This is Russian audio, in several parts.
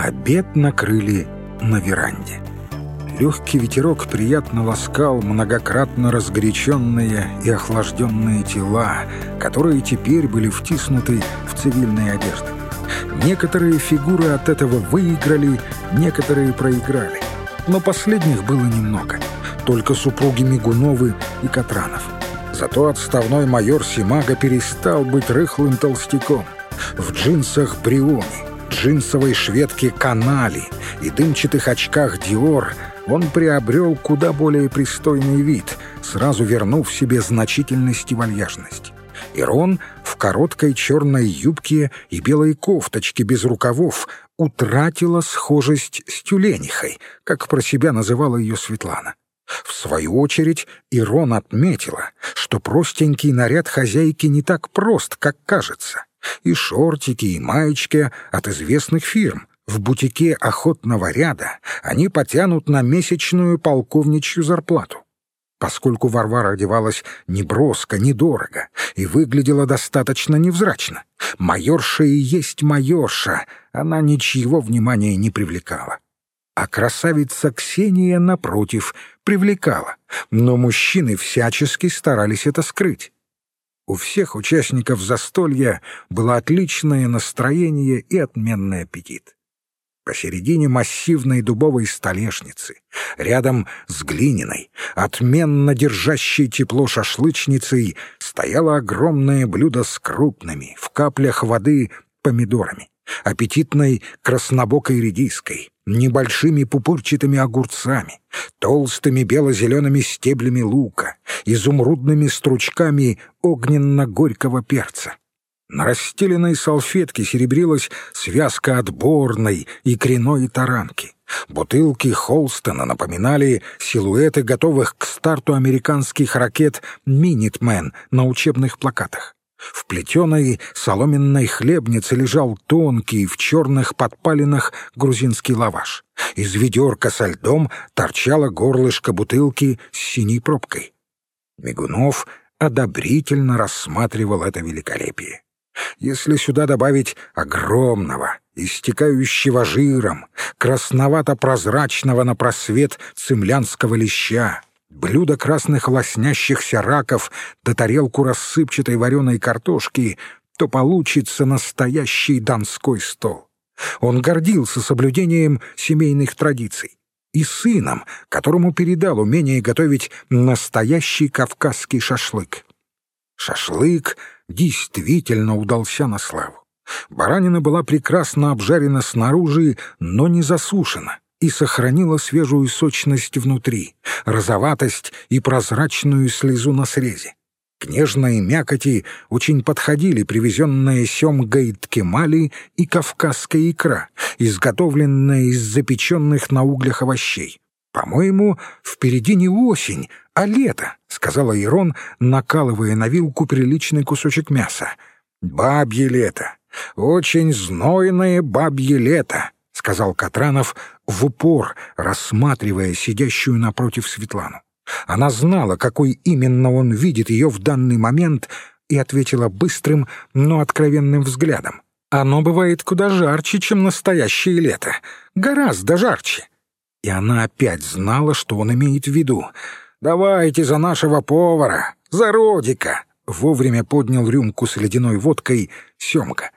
Обед накрыли на веранде. Легкий ветерок приятно ласкал многократно разгоряченные и охлажденные тела, которые теперь были втиснуты в цивильные одежды. Некоторые фигуры от этого выиграли, некоторые проиграли. Но последних было немного. Только супруги Мигуновы и Катранов. Зато отставной майор Симага перестал быть рыхлым толстяком. В джинсах Бриони, джинсовой шведке Канали и дымчатых очках Диор – он приобрел куда более пристойный вид, сразу вернув себе значительность и вальяжность. Ирон в короткой черной юбке и белой кофточке без рукавов утратила схожесть с тюленихой, как про себя называла ее Светлана. В свою очередь Ирон отметила, что простенький наряд хозяйки не так прост, как кажется. И шортики, и маечки от известных фирм, в бутике охотного ряда они потянут на месячную полковничью зарплату. Поскольку Варвара одевалась не броско, не дорого и выглядела достаточно невзрачно, майорша и есть майорша, она ничьего внимания не привлекала. А красавица Ксения, напротив, привлекала, но мужчины всячески старались это скрыть. У всех участников застолья было отличное настроение и отменный аппетит. Посередине массивной дубовой столешницы, рядом с глиняной, отменно держащей тепло шашлычницей, стояло огромное блюдо с крупными, в каплях воды, помидорами, аппетитной краснобокой редиской, небольшими пупырчатыми огурцами, толстыми бело-зелеными стеблями лука, изумрудными стручками огненно-горького перца. На расстеленной салфетке серебрилась связка отборной и креной таранки. Бутылки Холстона напоминали силуэты готовых к старту американских ракет «Минитмен» на учебных плакатах. В плетеной соломенной хлебнице лежал тонкий в черных подпалинах грузинский лаваш. Из ведерка со льдом торчало горлышко бутылки с синей пробкой. Мигунов одобрительно рассматривал это великолепие. Если сюда добавить огромного, истекающего жиром, красновато-прозрачного на просвет цемлянского леща, блюдо красных лоснящихся раков да тарелку рассыпчатой вареной картошки, то получится настоящий донской стол. Он гордился соблюдением семейных традиций и сыном, которому передал умение готовить настоящий кавказский шашлык. Шашлык действительно удался на славу. Баранина была прекрасно обжарена снаружи, но не засушена и сохранила свежую сочность внутри, розоватость и прозрачную слезу на срезе. К нежной мякоти очень подходили привезенная семгой ткемали и кавказская икра, изготовленная из запеченных на углях овощей. «По-моему, впереди не осень, а лето», — сказала Ирон, накалывая на вилку приличный кусочек мяса. «Бабье лето! Очень знойное бабье лето!» — сказал Катранов в упор, рассматривая сидящую напротив Светлану. Она знала, какой именно он видит ее в данный момент, и ответила быстрым, но откровенным взглядом. «Оно бывает куда жарче, чем настоящее лето. Гораздо жарче». И она опять знала, что он имеет в виду — «Давайте за нашего повара, за Родика!» Вовремя поднял рюмку с ледяной водкой Семка.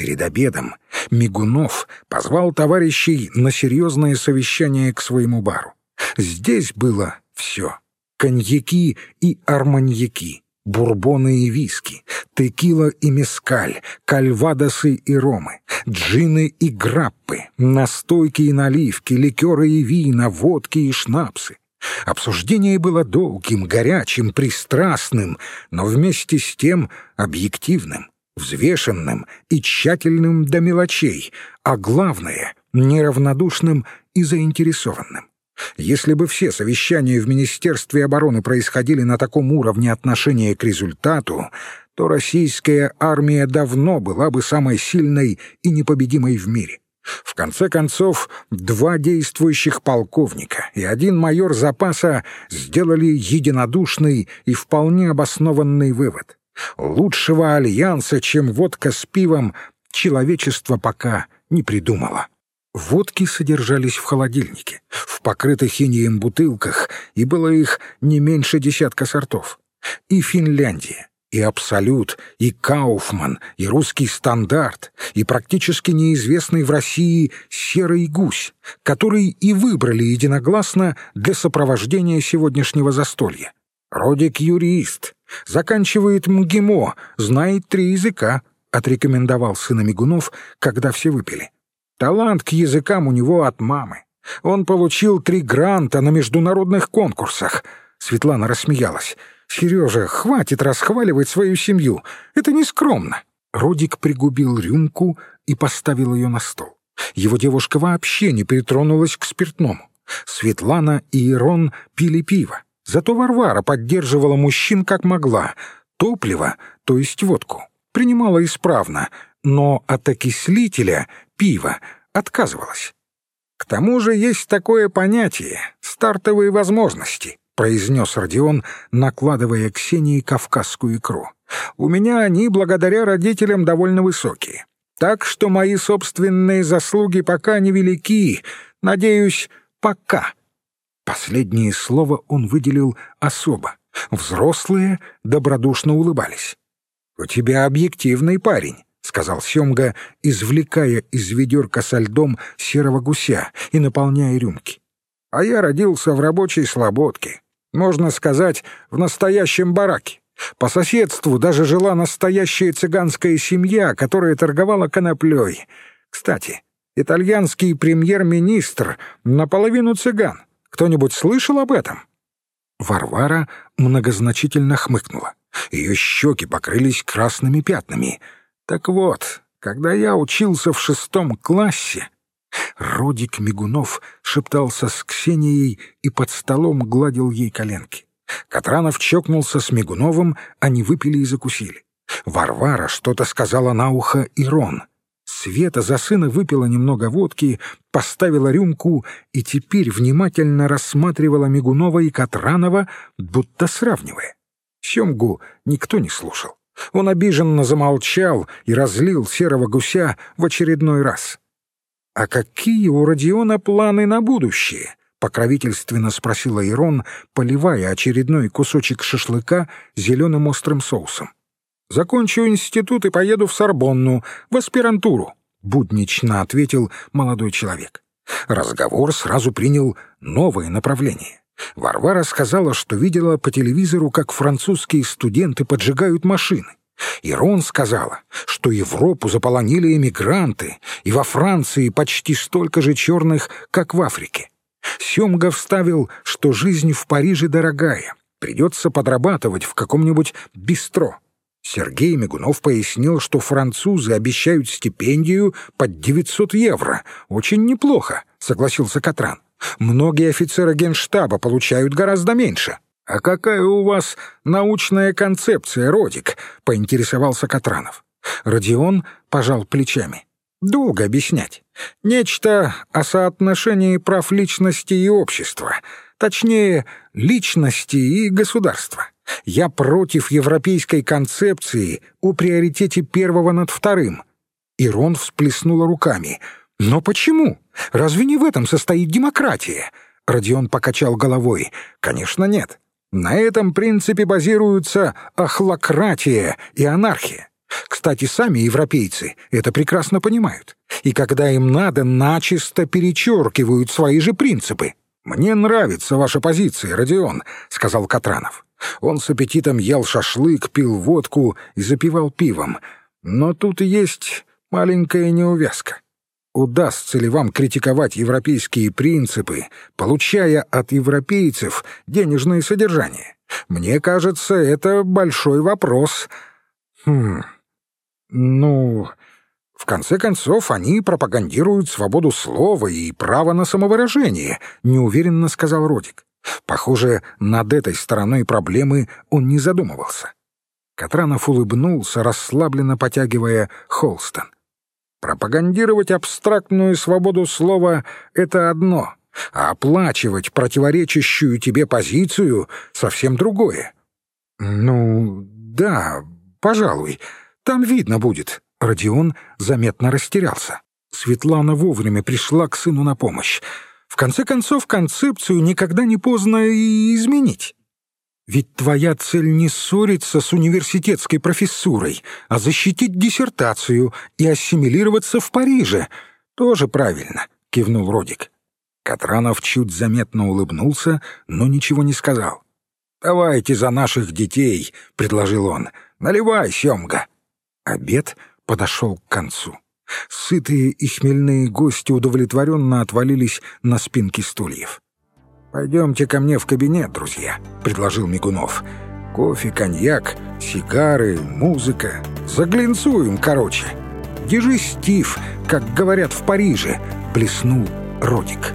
Перед обедом Мигунов позвал товарищей на серьезное совещание к своему бару. Здесь было все. Коньяки и арманьяки, бурбоны и виски, текила и мескаль, кальвадосы и ромы, джины и граппы, настойки и наливки, ликеры и вина, водки и шнапсы. Обсуждение было долгим, горячим, пристрастным, но вместе с тем объективным, взвешенным и тщательным до мелочей, а главное — неравнодушным и заинтересованным. Если бы все совещания в Министерстве обороны происходили на таком уровне отношения к результату, то российская армия давно была бы самой сильной и непобедимой в мире. В конце концов, два действующих полковника и один майор запаса сделали единодушный и вполне обоснованный вывод. Лучшего альянса, чем водка с пивом, человечество пока не придумало. Водки содержались в холодильнике, в покрытых инеем бутылках, и было их не меньше десятка сортов. И Финляндия, и Абсолют, и Кауфман, и Русский стандарт, и практически неизвестный в России Серый гусь, который и выбрали единогласно для сопровождения сегодняшнего застолья. Родик юрист, заканчивает МГИМО, знает три языка, отрекомендовал сына Мигунов, когда все выпили. Талант к языкам у него от мамы. Он получил три гранта на международных конкурсах. Светлана рассмеялась. «Сережа, хватит расхваливать свою семью. Это не скромно». Родик пригубил рюмку и поставил ее на стол. Его девушка вообще не притронулась к спиртному. Светлана и Ирон пили пиво. Зато Варвара поддерживала мужчин как могла. Топливо, то есть водку, принимала исправно, но от окислителя пива отказывалась. «К тому же есть такое понятие — стартовые возможности», — произнес Родион, накладывая Ксении кавказскую икру. «У меня они, благодаря родителям, довольно высокие. Так что мои собственные заслуги пока невелики. Надеюсь, пока». Последнее слово он выделил особо. Взрослые добродушно улыбались. «У тебя объективный парень», — сказал Семга, извлекая из ведерка со льдом серого гуся и наполняя рюмки. «А я родился в рабочей слободке. Можно сказать, в настоящем бараке. По соседству даже жила настоящая цыганская семья, которая торговала коноплей. Кстати, итальянский премьер-министр наполовину цыган. Кто-нибудь слышал об этом?» Варвара многозначительно хмыкнула. Ее щеки покрылись красными пятнами — так вот, когда я учился в шестом классе, Родик Мигунов шептался с Ксенией и под столом гладил ей коленки. Катранов чокнулся с Мигуновым, они выпили и закусили. Варвара что-то сказала на ухо Ирон. Света за сына выпила немного водки, поставила рюмку и теперь внимательно рассматривала Мигунова и Катранова, будто сравнивая. Семгу никто не слушал. Он обиженно замолчал и разлил серого гуся в очередной раз. «А какие у Родиона планы на будущее?» — покровительственно спросила Ирон, поливая очередной кусочек шашлыка зеленым острым соусом. «Закончу институт и поеду в Сорбонну, в аспирантуру», — буднично ответил молодой человек. Разговор сразу принял новое направление. Варвара сказала, что видела по телевизору, как французские студенты поджигают машины. Ирон сказала, что Европу заполонили эмигранты, и во Франции почти столько же черных, как в Африке. Семга вставил, что жизнь в Париже дорогая, придется подрабатывать в каком-нибудь бистро. Сергей Мигунов пояснил, что французы обещают стипендию под 900 евро. Очень неплохо, согласился Катран. Многие офицеры генштаба получают гораздо меньше. «А какая у вас научная концепция, Родик?» — поинтересовался Катранов. Родион пожал плечами. «Долго объяснять. Нечто о соотношении прав личности и общества. Точнее, личности и государства. Я против европейской концепции о приоритете первого над вторым». Ирон всплеснула руками — «Но почему? Разве не в этом состоит демократия?» Родион покачал головой. «Конечно, нет. На этом принципе базируются ахлократия и анархия. Кстати, сами европейцы это прекрасно понимают. И когда им надо, начисто перечеркивают свои же принципы. «Мне нравится ваша позиция, Родион», — сказал Катранов. Он с аппетитом ел шашлык, пил водку и запивал пивом. Но тут есть маленькая неувязка удастся ли вам критиковать европейские принципы, получая от европейцев денежное содержание. Мне кажется, это большой вопрос. Хм. Ну, в конце концов, они пропагандируют свободу слова и право на самовыражение, неуверенно сказал Родик. Похоже, над этой стороной проблемы он не задумывался. Катранов улыбнулся, расслабленно потягивая Холстон. Пропагандировать абстрактную свободу слова — это одно, а оплачивать противоречащую тебе позицию — совсем другое. «Ну, да, пожалуй, там видно будет». Родион заметно растерялся. Светлана вовремя пришла к сыну на помощь. В конце концов, концепцию никогда не поздно и изменить. Ведь твоя цель не ссориться с университетской профессурой, а защитить диссертацию и ассимилироваться в Париже. Тоже правильно, — кивнул Родик. Катранов чуть заметно улыбнулся, но ничего не сказал. «Давайте за наших детей», — предложил он. «Наливай, Семга». Обед подошел к концу. Сытые и хмельные гости удовлетворенно отвалились на спинки стульев. «Пойдемте ко мне в кабинет, друзья», — предложил Мигунов. «Кофе, коньяк, сигары, музыка. Заглянцуем, короче. Дежестив, как говорят в Париже», — блеснул Родик.